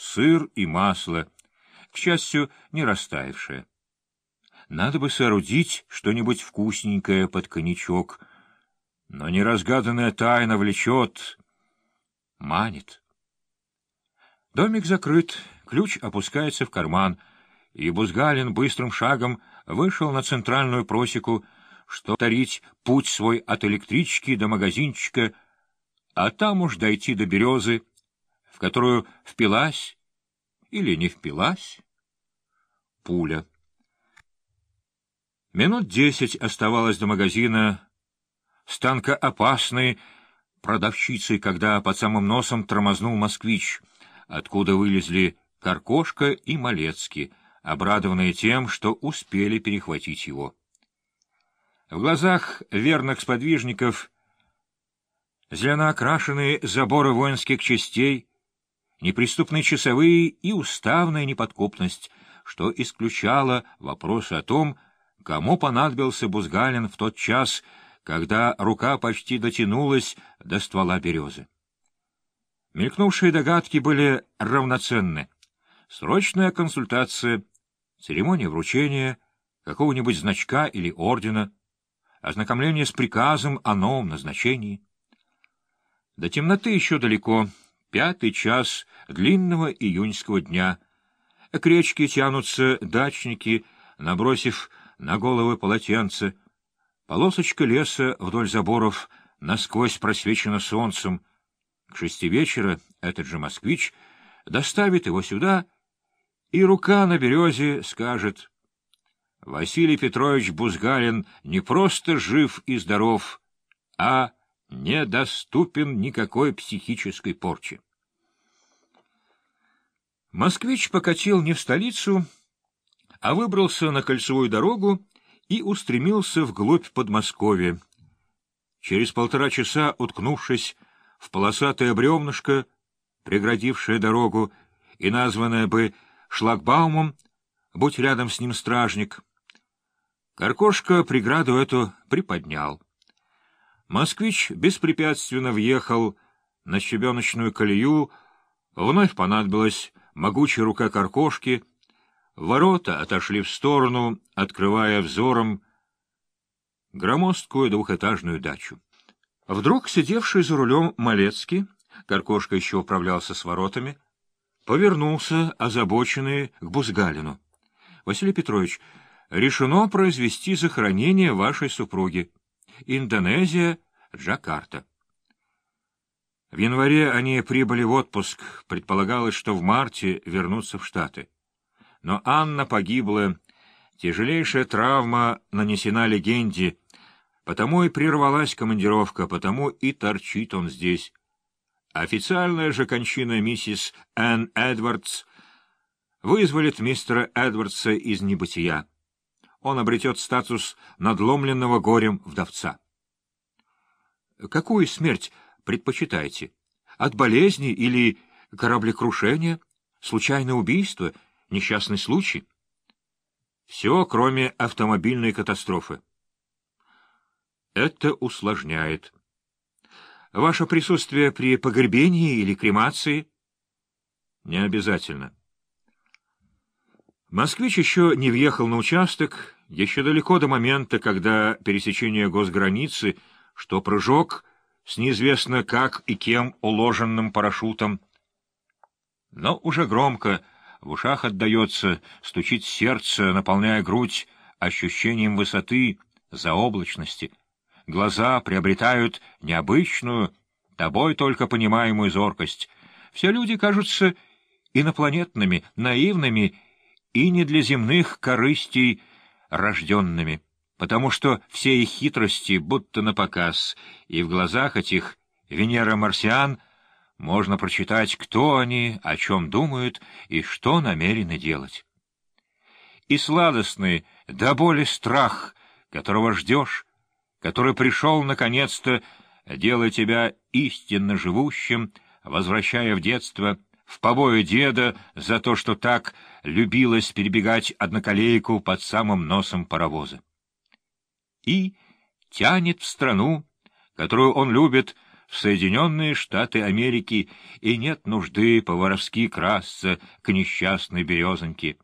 сыр и масло, к счастью, не растаявшее. Надо бы соорудить что-нибудь вкусненькое под коньячок, но неразгаданная тайна влечет, манит. Домик закрыт, ключ опускается в карман, и Бузгалин быстрым шагом вышел на центральную просеку, что тарить путь свой от электрички до магазинчика, а там уж дойти до березы, в которую впилась или не впилась пуля. Минут десять оставалось до магазина, станка опасной продавщицей, когда под самым носом тормознул москвич, откуда вылезли Каркошка и Малецкий, обрадованные тем, что успели перехватить его. В глазах верных сподвижников зеленоокрашенные заборы воинских частей, неприступные часовые и уставная неподкупность, что исключало вопросы о том, кому понадобился Бузгалин в тот час, когда рука почти дотянулась до ствола березы. Мелькнувшие догадки были равноценны. Срочная консультация, церемония вручения, какого-нибудь значка или ордена, ознакомление с приказом о новом назначении. До темноты еще далеко, пятый час длинного июньского дня. К речке тянутся дачники, набросив на головы полотенце. Полосочка леса вдоль заборов насквозь просвечена солнцем. К шести вечера этот же москвич доставит его сюда, и рука на березе скажет «Василий Петрович Бузгалин не просто жив и здоров, а недоступен никакой психической порчи». Москвич покатил не в столицу, а выбрался на кольцевую дорогу и устремился вглубь Подмосковья. Через полтора часа, уткнувшись в полосатое бревнышко, преградившее дорогу и названное бы шлагбаумом, будь рядом с ним стражник, Каркошка преграду эту приподнял. Москвич беспрепятственно въехал на щебеночную колею, вновь понадобилась могучая рука Каркошки — Ворота отошли в сторону, открывая взором громоздкую двухэтажную дачу. Вдруг сидевший за рулем Малецкий, Каркошка еще управлялся с воротами, повернулся, озабоченный, к Бузгалину. — Василий Петрович, решено произвести захоронение вашей супруги. Индонезия, Джакарта. В январе они прибыли в отпуск, предполагалось, что в марте вернутся в Штаты. Но Анна погибла, тяжелейшая травма нанесена легенде, потому и прервалась командировка, потому и торчит он здесь. Официальная же кончина миссис Энн Эдвардс вызволит мистера Эдвардса из небытия. Он обретет статус надломленного горем вдовца. Какую смерть предпочитаете? От болезни или кораблекрушения? Случайное убийство — Несчастный случай? Все, кроме автомобильной катастрофы. Это усложняет. Ваше присутствие при погребении или кремации? Не обязательно. Москвич еще не въехал на участок, еще далеко до момента, когда пересечение госграницы, что прыжок с неизвестно как и кем уложенным парашютом. Но уже громко в ушах отдается, стучит сердце, наполняя грудь ощущением высоты, заоблачности. Глаза приобретают необычную, тобой только понимаемую зоркость. Все люди кажутся инопланетными, наивными и не для земных корыстей рожденными, потому что все их хитрости будто напоказ, и в глазах этих Венера-марсиан — можно прочитать, кто они, о чем думают и что намерены делать. И сладостный, до боли страх, которого ждешь, который пришел, наконец-то, делая тебя истинно живущим, возвращая в детство, в побои деда за то, что так любилось перебегать одноколейку под самым носом паровоза. И тянет в страну, которую он любит, в Соединенные Штаты Америки, и нет нужды по-воровски красться к несчастной березоньке.